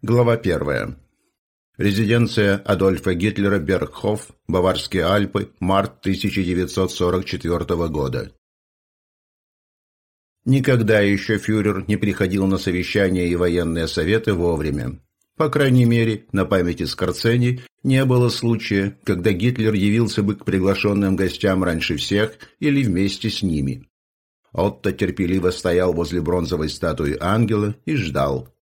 Глава 1. Резиденция Адольфа Гитлера Бергхоф, Баварские Альпы, март 1944 года. Никогда еще фюрер не приходил на совещания и военные советы вовремя. По крайней мере, на памяти Скорцени не было случая, когда Гитлер явился бы к приглашенным гостям раньше всех или вместе с ними. Отто терпеливо стоял возле бронзовой статуи ангела и ждал.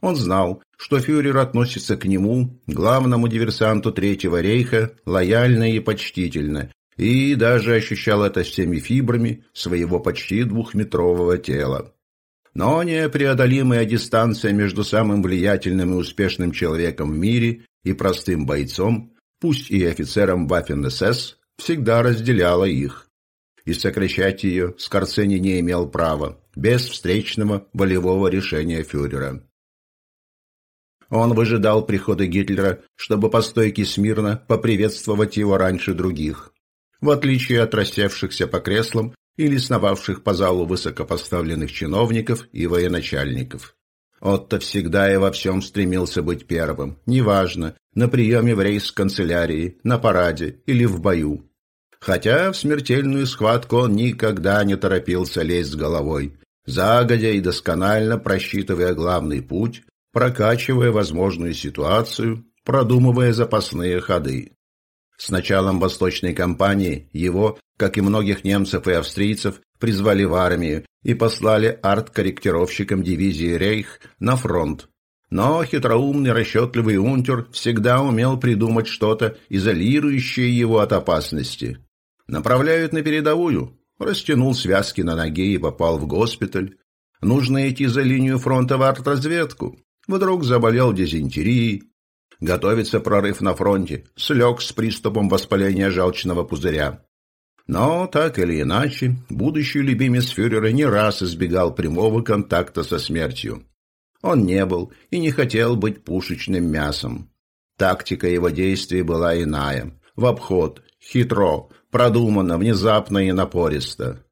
Он знал, что фюрер относится к нему, главному диверсанту Третьего рейха, лояльно и почтительно, и даже ощущал это всеми фибрами своего почти двухметрового тела. Но непреодолимая дистанция между самым влиятельным и успешным человеком в мире и простым бойцом, пусть и офицером Waffen-СС, всегда разделяла их. И сокращать ее Скорцени не имел права, без встречного волевого решения фюрера. Он выжидал прихода Гитлера, чтобы по стойке смирно поприветствовать его раньше других. В отличие от рассевшихся по креслам или сновавших по залу высокопоставленных чиновников и военачальников. Отто всегда и во всем стремился быть первым, неважно, на приеме в рейс-канцелярии, на параде или в бою. Хотя в смертельную схватку он никогда не торопился лезть с головой, загодя и досконально просчитывая главный путь, прокачивая возможную ситуацию, продумывая запасные ходы. С началом Восточной кампании его, как и многих немцев и австрийцев, призвали в армию и послали арт-корректировщикам дивизии «Рейх» на фронт. Но хитроумный расчетливый унтер всегда умел придумать что-то, изолирующее его от опасности. Направляют на передовую. Растянул связки на ноге и попал в госпиталь. Нужно идти за линию фронта в арт-разведку. Вдруг заболел дизентерией, готовится прорыв на фронте, слег с приступом воспаления желчного пузыря. Но, так или иначе, будущий любимец фюрера не раз избегал прямого контакта со смертью. Он не был и не хотел быть пушечным мясом. Тактика его действий была иная, в обход, хитро, продуманно, внезапно и напористо.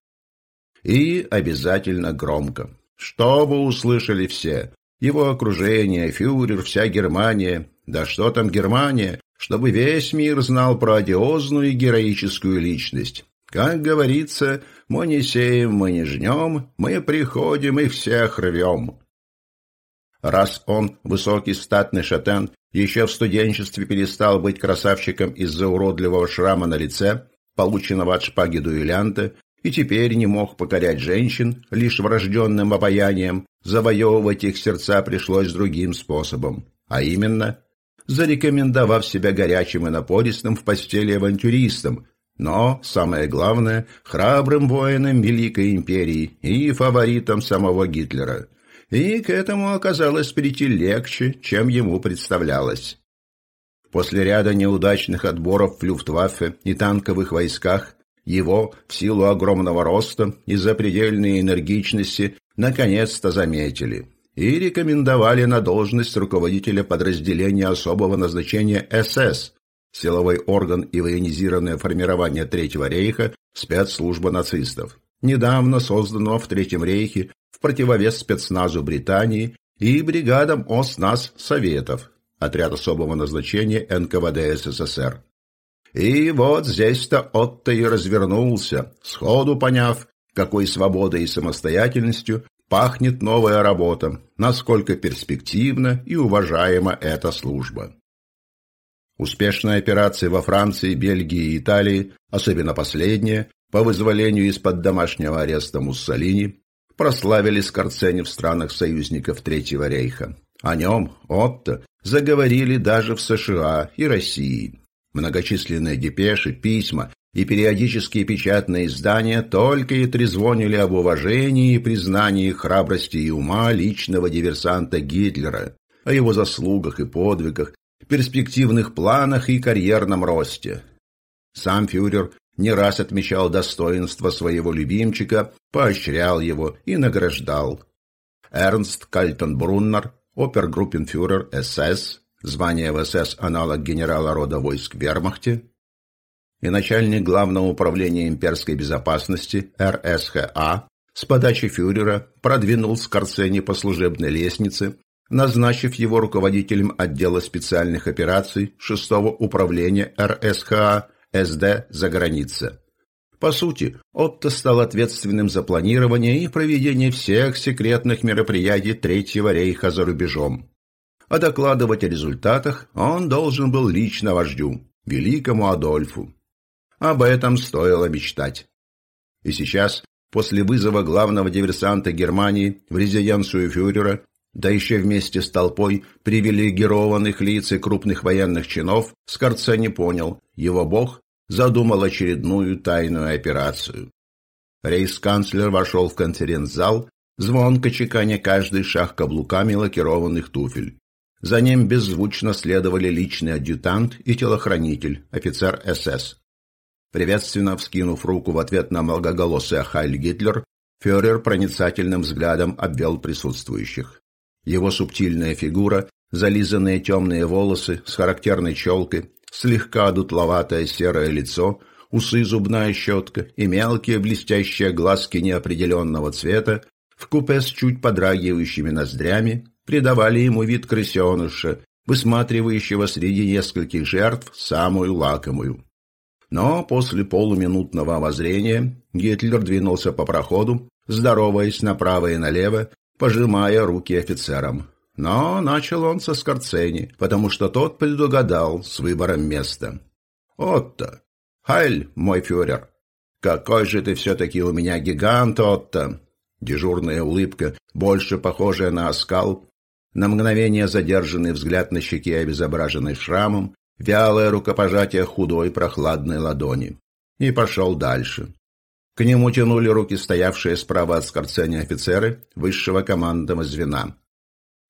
И обязательно громко. Чтобы услышали все, его окружение, фюрер, вся Германия, да что там Германия, чтобы весь мир знал про одиозную и героическую личность. Как говорится, мы не сеем, мы не жнем, мы приходим и всех рвем. Раз он, высокий статный шатен, еще в студенчестве перестал быть красавчиком из-за уродливого шрама на лице, полученного от шпаги дуэлянта, и теперь не мог покорять женщин лишь врожденным обаянием, завоевывать их сердца пришлось другим способом, а именно зарекомендовав себя горячим и напористым в постели авантюристом, но, самое главное, храбрым воином Великой Империи и фаворитом самого Гитлера. И к этому оказалось прийти легче, чем ему представлялось. После ряда неудачных отборов в Люфтваффе и танковых войсках его, в силу огромного роста и запредельной энергичности, наконец-то заметили и рекомендовали на должность руководителя подразделения особого назначения СС, силовой орган и военизированное формирование Третьего рейха, спецслужба нацистов, недавно созданного в Третьем рейхе в противовес спецназу Британии и бригадам ОСНАС Советов, отряд особого назначения НКВД СССР. И вот здесь-то Отто и развернулся, сходу поняв, какой свободой и самостоятельностью пахнет новая работа, насколько перспективна и уважаема эта служба. Успешные операции во Франции, Бельгии и Италии, особенно последние, по вызволению из-под домашнего ареста Муссолини, прославили Скорцени в странах союзников Третьего рейха. О нем, Отто, заговорили даже в США и России. Многочисленные депеши, письма и периодические печатные издания только и трезвонили об уважении и признании храбрости и ума личного диверсанта Гитлера, о его заслугах и подвигах, перспективных планах и карьерном росте. Сам фюрер не раз отмечал достоинство своего любимчика, поощрял его и награждал. Эрнст Кальтенбруннер, опергруппенфюрер СС, звание в СС аналог генерала рода войск в Вермахте, и начальник Главного управления имперской безопасности РСХА с подачи фюрера продвинул Скорцени по служебной лестнице, назначив его руководителем отдела специальных операций 6-го управления РСХА СД за граница. По сути, Отто стал ответственным за планирование и проведение всех секретных мероприятий Третьего рейха за рубежом. А докладывать о результатах он должен был лично вождю, великому Адольфу. Об этом стоило мечтать. И сейчас, после вызова главного диверсанта Германии в резиденцию фюрера, да еще вместе с толпой привилегированных лиц и крупных военных чинов, Скорце не понял, его бог задумал очередную тайную операцию. Рейс-канцлер вошел в конференц-зал, звонко чеканя каждый шаг каблуками лакированных туфель. За ним беззвучно следовали личный адъютант и телохранитель, офицер СС. Приветственно вскинув руку в ответ на многоголосый Хайль Гитлер, фюрер проницательным взглядом обвел присутствующих. Его субтильная фигура, зализанные темные волосы с характерной челкой, слегка дутловатое серое лицо, усы зубная щетка и мелкие блестящие глазки неопределенного цвета, вкупе с чуть подрагивающими ноздрями, придавали ему вид крысеныша, высматривающего среди нескольких жертв самую лакомую. Но после полуминутного обозрения Гитлер двинулся по проходу, здороваясь направо и налево, пожимая руки офицерам. Но начал он со Скорцени, потому что тот предугадал с выбором места. «Отто! Хайль, мой фюрер! Какой же ты все-таки у меня гигант, Отто!» Дежурная улыбка, больше похожая на оскал, на мгновение задержанный взгляд на щеке, обезображенный шрамом, вялое рукопожатие худой прохладной ладони. И пошел дальше. К нему тянули руки стоявшие справа от Скорцени офицеры высшего командного звена.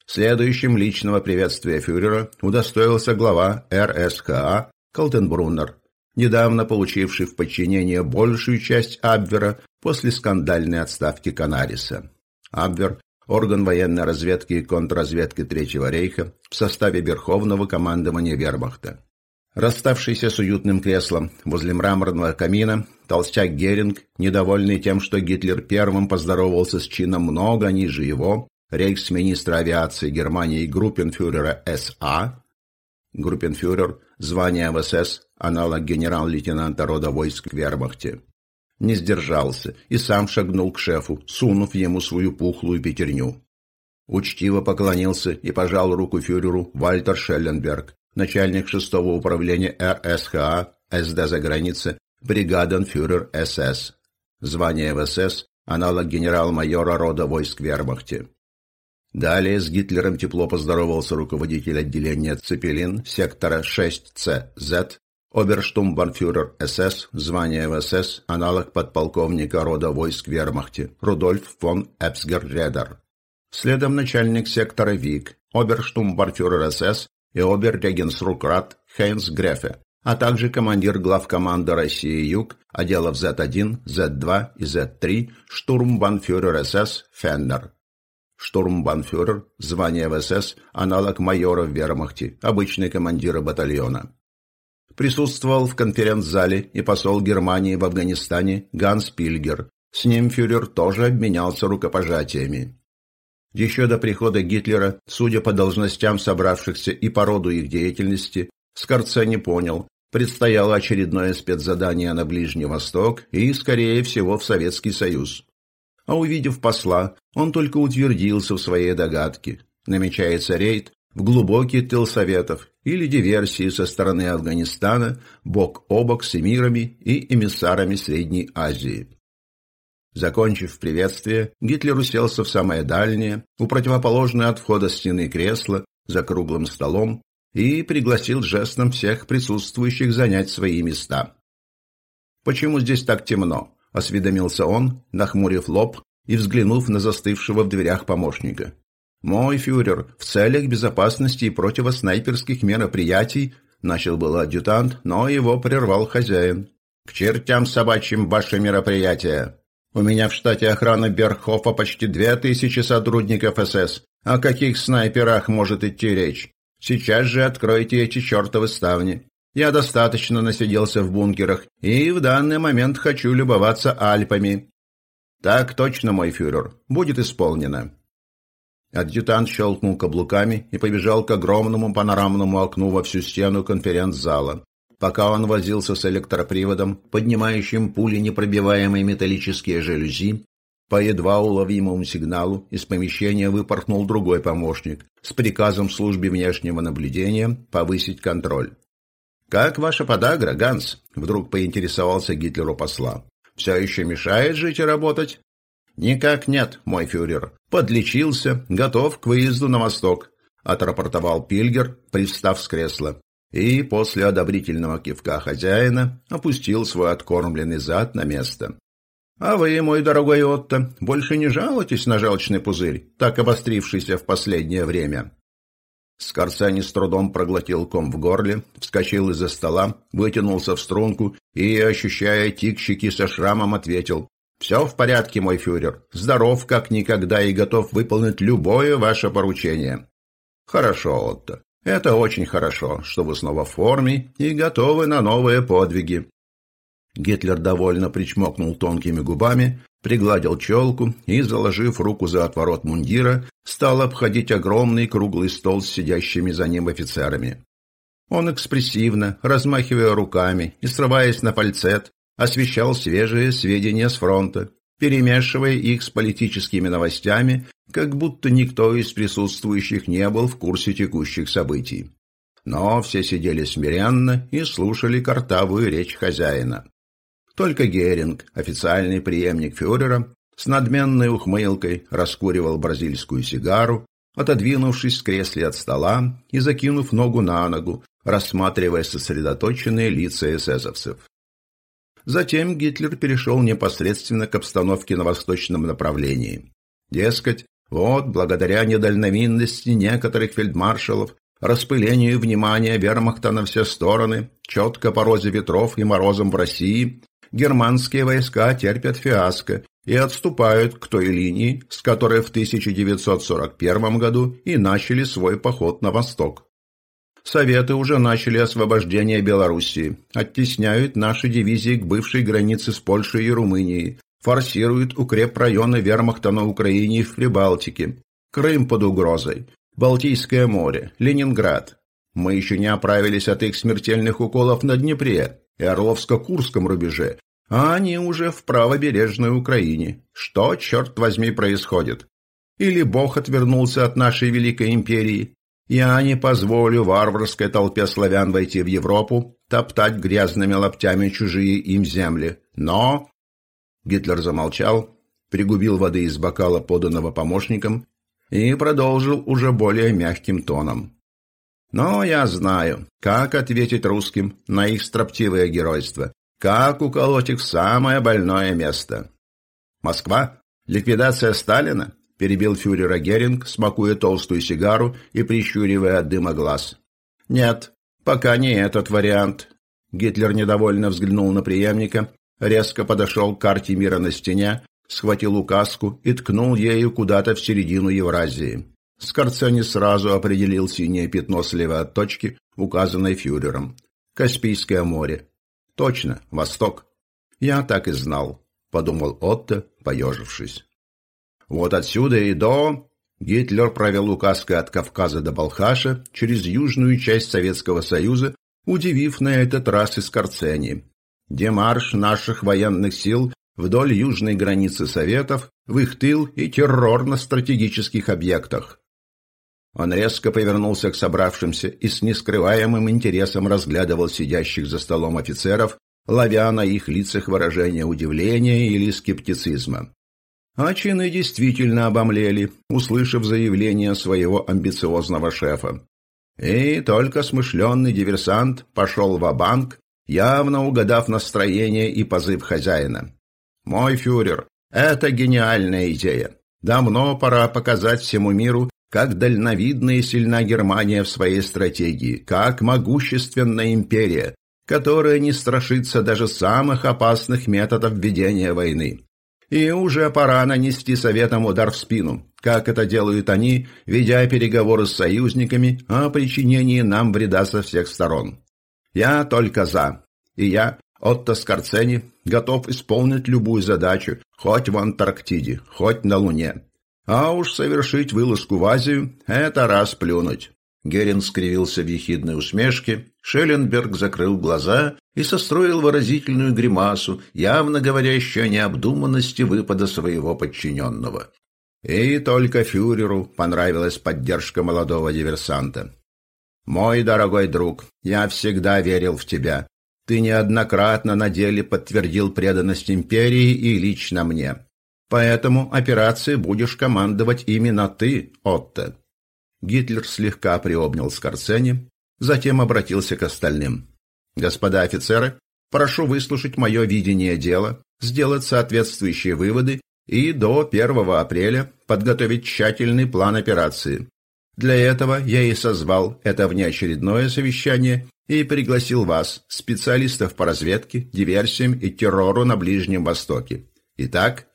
Следующим личного приветствия фюрера удостоился глава РСКА Калтенбруннер, недавно получивший в подчинение большую часть Абвера после скандальной отставки Канариса. Абвер – орган военной разведки и контрразведки Третьего рейха в составе Верховного командования Вермахта. Расставшийся с уютным креслом возле мраморного камина, толстяк Геринг, недовольный тем, что Гитлер первым поздоровался с чином много ниже его, рейхсминистра авиации Германии группенфюрера СА, группенфюрер, звание в СС, аналог генерал-лейтенанта рода войск Вермахте, не сдержался и сам шагнул к шефу, сунув ему свою пухлую пятерню. Учтиво поклонился и пожал руку фюреру Вальтер Шелленберг, начальник шестого управления РСХА СД за границей, бригаденфюрер СС. Звание в СС, аналог генерал-майора рода войск Вермахте. Далее с Гитлером тепло поздоровался руководитель отделения «Цепелин» сектора 6ЦЗ, оберштумбанфюрер СС, звание в СС, аналог подполковника рода войск Вермахте, Рудольф фон Эпсгер-Редер. Следом начальник сектора ВИК, оберштумбанфюрер СС и обер-регенсрукрат Хейнс Грефе, а также командир главкоманда России-Юг, отделов Z1, Z2 и Z3, штурмбанфюрер СС Феннер. Штурмбанфюрер, звание в СС, аналог майора в вермахте, обычный командир батальона. Присутствовал в конференц-зале и посол Германии в Афганистане Ганс Пильгер. С ним фюрер тоже обменялся рукопожатиями. Еще до прихода Гитлера, судя по должностям собравшихся и по роду их деятельности, Скорце не понял, предстояло очередное спецзадание на Ближний Восток и, скорее всего, в Советский Союз. А увидев посла, он только утвердился в своей догадке. Намечается рейд в глубокий тыл Советов или диверсии со стороны Афганистана бок о бок с эмирами и эмиссарами Средней Азии. Закончив приветствие, Гитлер уселся в самое дальнее, у противоположной от входа стены кресла, за круглым столом, и пригласил жестом всех присутствующих занять свои места. «Почему здесь так темно?» – осведомился он, нахмурив лоб и взглянув на застывшего в дверях помощника. «Мой фюрер, в целях безопасности и противоснайперских мероприятий начал был адъютант, но его прервал хозяин. «К чертям собачьим ваши мероприятия! У меня в штате охраны Берхофа почти две тысячи сотрудников СС. О каких снайперах может идти речь? Сейчас же откройте эти чертовы ставни. Я достаточно насиделся в бункерах и в данный момент хочу любоваться Альпами. Так точно, мой фюрер, будет исполнено. Адъютант щелкнул каблуками и побежал к огромному панорамному окну во всю стену конференц-зала. Пока он возился с электроприводом, поднимающим пули непробиваемые металлические жалюзи, по едва уловимому сигналу из помещения выпорхнул другой помощник с приказом службе внешнего наблюдения повысить контроль. «Как ваша подагра, Ганс?» – вдруг поинтересовался Гитлеру посла. «Все еще мешает жить и работать?» «Никак нет, мой фюрер. Подлечился, готов к выезду на восток», – отрапортовал Пильгер, пристав с кресла. И после одобрительного кивка хозяина опустил свой откормленный зад на место. А вы, мой дорогой Отто, больше не жалуетесь на желчный пузырь, так обострившийся в последнее время?» Скорцани с трудом проглотил ком в горле, вскочил из-за стола, вытянулся в струнку и, ощущая тик со шрамом, ответил «Все в порядке, мой фюрер, здоров как никогда и готов выполнить любое ваше поручение». «Хорошо, Отто, это очень хорошо, что вы снова в форме и готовы на новые подвиги. Гитлер довольно причмокнул тонкими губами, пригладил челку и, заложив руку за отворот мундира, стал обходить огромный круглый стол с сидящими за ним офицерами. Он экспрессивно, размахивая руками и срываясь на фальцет, освещал свежие сведения с фронта, перемешивая их с политическими новостями, как будто никто из присутствующих не был в курсе текущих событий. Но все сидели смиренно и слушали картавую речь хозяина. Только Геринг, официальный преемник фюрера, с надменной ухмылкой раскуривал бразильскую сигару, отодвинувшись с кресла от стола и закинув ногу на ногу, рассматривая сосредоточенные лица эсэсовцев. Затем Гитлер перешел непосредственно к обстановке на восточном направлении. Дескать, вот, благодаря недальновидности некоторых фельдмаршалов, распылению внимания вермахта на все стороны, четко по розе ветров и морозам в России, германские войска терпят фиаско и отступают к той линии, с которой в 1941 году и начали свой поход на восток. Советы уже начали освобождение Белоруссии, оттесняют наши дивизии к бывшей границе с Польшей и Румынией, форсируют укрепрайоны вермахта на Украине и в Прибалтике, Крым под угрозой, Балтийское море, Ленинград. Мы еще не оправились от их смертельных уколов на Днепре, и Орловско-Курском рубеже, а они уже в правобережной Украине. Что, черт возьми, происходит? Или Бог отвернулся от нашей Великой Империи? Я не позволю варварской толпе славян войти в Европу, топтать грязными лаптями чужие им земли. Но...» Гитлер замолчал, пригубил воды из бокала, поданного помощником, и продолжил уже более мягким тоном. Но я знаю, как ответить русским на их строптивое геройство, как уколоть их в самое больное место. Москва? Ликвидация Сталина? Перебил фюрера Геринг, смакуя толстую сигару и прищуривая от дыма глаз. Нет, пока не этот вариант. Гитлер недовольно взглянул на преемника, резко подошел к карте мира на стене, схватил указку и ткнул ею куда-то в середину Евразии. Скорцени сразу определил синее пятно слева от точки, указанной фюрером. Каспийское море. Точно, восток. Я так и знал, подумал Отто, поежившись. Вот отсюда и до... Гитлер провел указкой от Кавказа до Балхаша через южную часть Советского Союза, удивив на этот раз и Скорцени. Демарш наших военных сил вдоль южной границы Советов, в их тыл и террор на стратегических объектах. Он резко повернулся к собравшимся и с нескрываемым интересом разглядывал сидящих за столом офицеров, ловя на их лицах выражение удивления или скептицизма. А чины действительно обомлели, услышав заявление своего амбициозного шефа. И только смышленный диверсант пошел в банк явно угадав настроение и позыв хозяина. «Мой фюрер, это гениальная идея. Давно пора показать всему миру, как дальновидна и сильна Германия в своей стратегии, как могущественная империя, которая не страшится даже самых опасных методов ведения войны. И уже пора нанести советам удар в спину, как это делают они, ведя переговоры с союзниками о причинении нам вреда со всех сторон. Я только за. И я, Отто Скорцени, готов исполнить любую задачу, хоть в Антарктиде, хоть на Луне. А уж совершить вылазку в Азию – это раз плюнуть. Герин скривился в ехидной усмешке, Шелленберг закрыл глаза и состроил выразительную гримасу, явно говорящую о необдуманности выпада своего подчиненного. И только фюреру понравилась поддержка молодого диверсанта. «Мой дорогой друг, я всегда верил в тебя. Ты неоднократно на деле подтвердил преданность империи и лично мне. Поэтому операцией будешь командовать именно ты, Отто». Гитлер слегка приобнял Скорцени, затем обратился к остальным. «Господа офицеры, прошу выслушать мое видение дела, сделать соответствующие выводы и до 1 апреля подготовить тщательный план операции. Для этого я и созвал это внеочередное совещание и пригласил вас, специалистов по разведке, диверсиям и террору на Ближнем Востоке. Итак,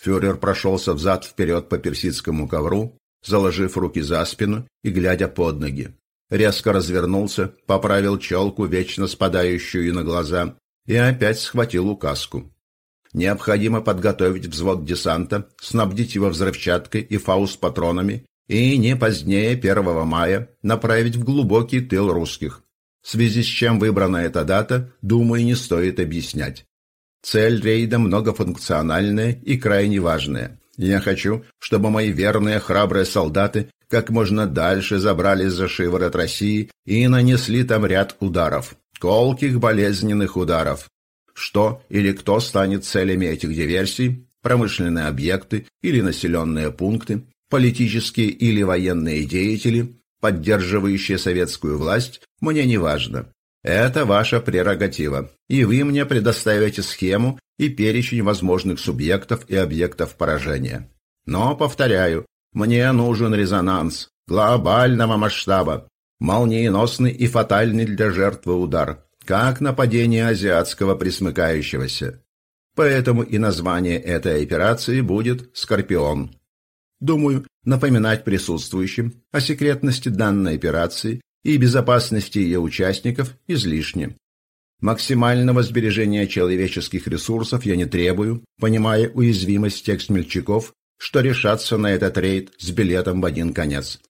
Фюрер прошелся взад-вперед по персидскому ковру, заложив руки за спину и глядя под ноги. Резко развернулся, поправил челку, вечно спадающую на глаза, и опять схватил указку. Необходимо подготовить взвод десанта, снабдить его взрывчаткой и фауст-патронами и не позднее 1 мая направить в глубокий тыл русских. В связи с чем выбрана эта дата, думаю, не стоит объяснять. Цель рейда многофункциональная и крайне важная. Я хочу, чтобы мои верные храбрые солдаты как можно дальше забрались за шиворот России и нанесли там ряд ударов. Колких болезненных ударов. Что или кто станет целями этих диверсий? Промышленные объекты или населенные пункты, политические или военные деятели, поддерживающие советскую власть, мне не важно. Это ваша прерогатива, и вы мне предоставите схему и перечень возможных субъектов и объектов поражения. Но, повторяю, мне нужен резонанс глобального масштаба, молниеносный и фатальный для жертвы удар, как нападение азиатского присмыкающегося. Поэтому и название этой операции будет «Скорпион». Думаю, напоминать присутствующим о секретности данной операции и безопасности ее участников излишне. Максимального сбережения человеческих ресурсов я не требую, понимая уязвимость тех смельчаков, что решатся на этот рейд с билетом в один конец.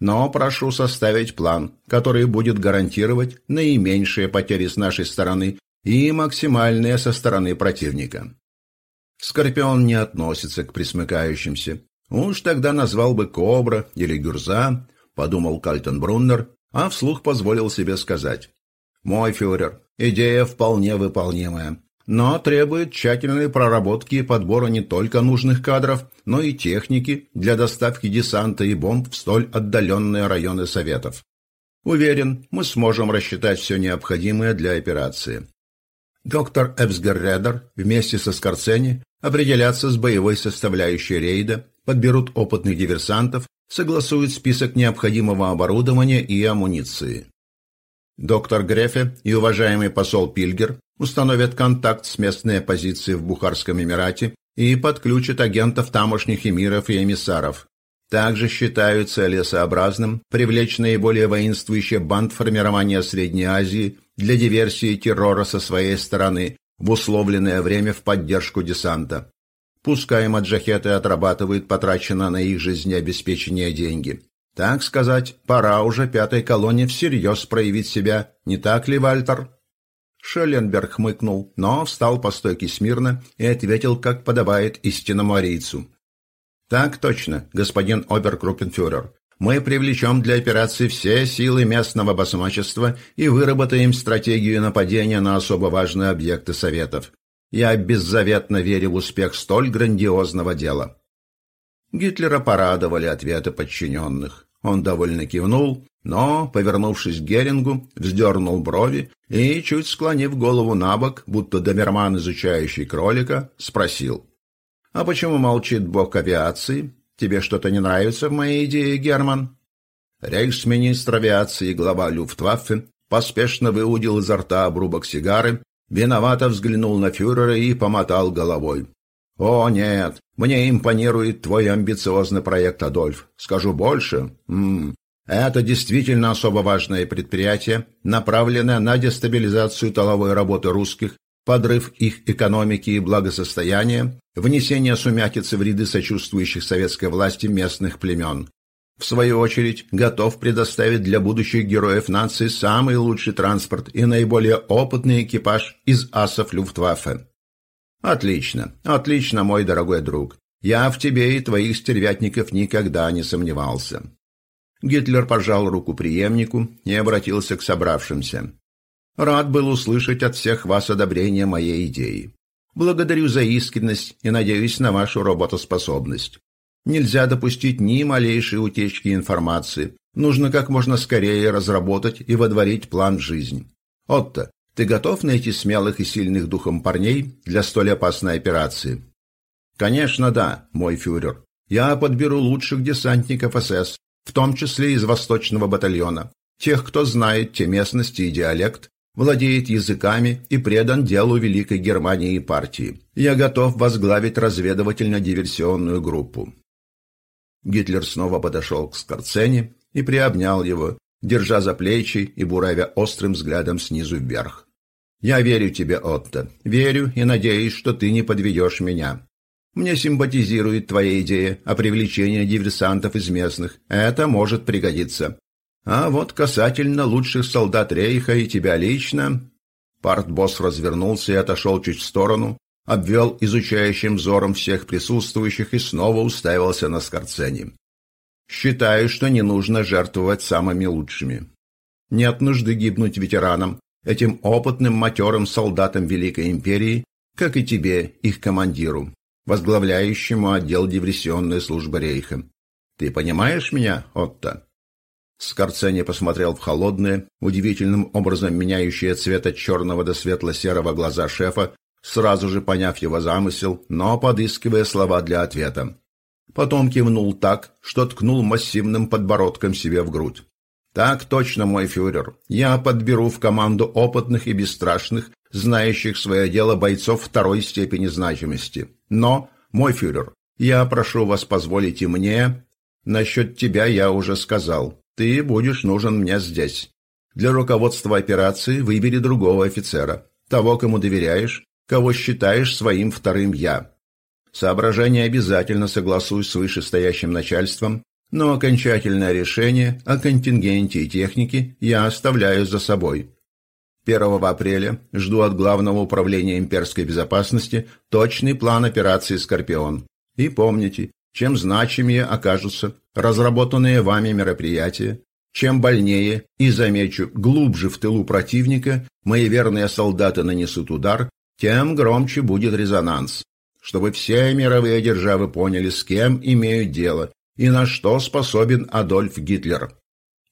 Но прошу составить план, который будет гарантировать наименьшие потери с нашей стороны и максимальные со стороны противника. Скорпион не относится к присмыкающимся. Уж тогда назвал бы Кобра или Гюрза, подумал Кальтенбруннер, а вслух позволил себе сказать. «Мой фюрер, идея вполне выполнимая, но требует тщательной проработки и подбора не только нужных кадров, но и техники для доставки десанта и бомб в столь отдаленные районы Советов. Уверен, мы сможем рассчитать все необходимое для операции. Доктор Эбсгерредер вместе со Скорцени определятся с боевой составляющей рейда, подберут опытных диверсантов согласует список необходимого оборудования и амуниции. Доктор Грефе и уважаемый посол Пильгер установят контакт с местной оппозицией в Бухарском Эмирате и подключат агентов тамошних эмиров и эмиссаров. Также считают целесообразным привлечь наиболее воинствующие банд формирования Средней Азии для диверсии и террора со своей стороны в условленное время в поддержку десанта. Пускай маджахеты отрабатывают потраченное на их жизнеобеспечение деньги. Так сказать, пора уже пятой колонне всерьез проявить себя, не так ли, Вальтер?» Шелленберг хмыкнул, но встал по стойке смирно и ответил, как подобает истинному арийцу. «Так точно, господин оберкруппенфюрер. Мы привлечем для операции все силы местного басмачества и выработаем стратегию нападения на особо важные объекты Советов. Я беззаветно верю в успех столь грандиозного дела. Гитлера порадовали ответы подчиненных. Он довольно кивнул, но, повернувшись к Герингу, вздернул брови и, чуть склонив голову на бок, будто доберман, изучающий кролика, спросил. «А почему молчит бог авиации? Тебе что-то не нравится в моей идее, Герман?» Рейхсминистр авиации и глава Люфтваффе поспешно выудил изо рта обрубок сигары Виновато взглянул на фюрера и помотал головой. «О, нет, мне импонирует твой амбициозный проект, Адольф. Скажу больше. М -м, это действительно особо важное предприятие, направленное на дестабилизацию толовой работы русских подрыв их экономики и благосостояния, внесение сумятицы в ряды сочувствующих советской власти местных племен. В свою очередь, готов предоставить для будущих героев нации самый лучший транспорт и наиболее опытный экипаж из асов Люфтваффе. Отлично, отлично, мой дорогой друг. Я в тебе и твоих стервятников никогда не сомневался. Гитлер пожал руку преемнику и обратился к собравшимся. Рад был услышать от всех вас одобрение моей идеи. Благодарю за искренность и надеюсь на вашу работоспособность. Нельзя допустить ни малейшей утечки информации. Нужно как можно скорее разработать и водворить план в жизнь. Отто, ты готов найти смелых и сильных духом парней для столь опасной операции? Конечно, да, мой фюрер. Я подберу лучших десантников СС, в том числе из Восточного батальона, тех, кто знает те местности и диалект, владеет языками и предан делу Великой Германии и партии. Я готов возглавить разведывательно-диверсионную группу». Гитлер снова подошел к Скорцене и приобнял его, держа за плечи и буравя острым взглядом снизу вверх. «Я верю тебе, Отто, верю и надеюсь, что ты не подведешь меня. Мне симпатизирует твоя идея о привлечении диверсантов из местных. Это может пригодиться. А вот касательно лучших солдат Рейха и тебя лично...» Партбосс развернулся и отошел чуть в сторону, обвел изучающим взором всех присутствующих и снова уставился на Скорцени. «Считаю, что не нужно жертвовать самыми лучшими. Нет нужды гибнуть ветеранам, этим опытным матерым солдатам Великой Империи, как и тебе, их командиру, возглавляющему отдел диверсионной службы Рейха. Ты понимаешь меня, Отто?» Скорцени посмотрел в холодные, удивительным образом меняющие цвет от черного до светло-серого глаза шефа, сразу же поняв его замысел, но подыскивая слова для ответа. Потом кивнул так, что ткнул массивным подбородком себе в грудь. «Так точно, мой фюрер. Я подберу в команду опытных и бесстрашных, знающих свое дело бойцов второй степени значимости. Но, мой фюрер, я прошу вас позволить и мне... Насчет тебя я уже сказал. Ты будешь нужен мне здесь. Для руководства операции выбери другого офицера, того, кому доверяешь, кого считаешь своим вторым «я». Соображения обязательно согласуй с вышестоящим начальством, но окончательное решение о контингенте и технике я оставляю за собой. 1 апреля жду от Главного управления имперской безопасности точный план операции «Скорпион». И помните, чем значимее окажутся разработанные вами мероприятия, чем больнее и, замечу, глубже в тылу противника мои верные солдаты нанесут удар, тем громче будет резонанс, чтобы все мировые державы поняли, с кем имеют дело и на что способен Адольф Гитлер.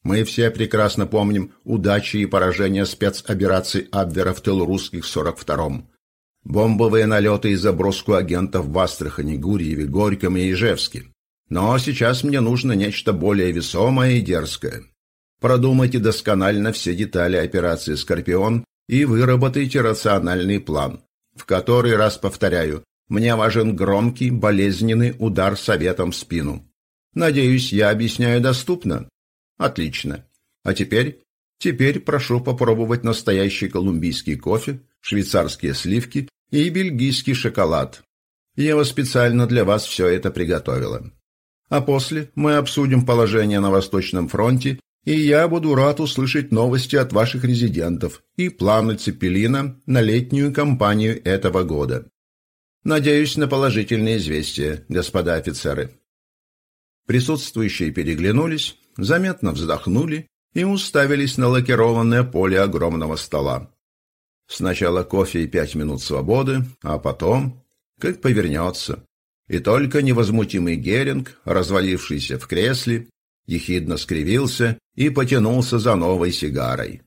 Мы все прекрасно помним удачи и поражения спецопераций Абвера в тыл русских в 42-м. Бомбовые налеты и заброску агентов в Астрахани, Гурьеве, Горьком и Ижевске. Но сейчас мне нужно нечто более весомое и дерзкое. Продумайте досконально все детали операции «Скорпион» и выработайте рациональный план. В который раз повторяю, мне важен громкий, болезненный удар советом в спину. Надеюсь, я объясняю доступно? Отлично. А теперь? Теперь прошу попробовать настоящий колумбийский кофе, швейцарские сливки и бельгийский шоколад. Я специально для вас все это приготовила. А после мы обсудим положение на Восточном фронте, и я буду рад услышать новости от ваших резидентов и планы Цепелина на летнюю кампанию этого года. Надеюсь на положительные известия, господа офицеры. Присутствующие переглянулись, заметно вздохнули и уставились на лакированное поле огромного стола. Сначала кофе и пять минут свободы, а потом, как повернется. И только невозмутимый Геринг, развалившийся в кресле, ехидно скривился и потянулся за новой сигарой.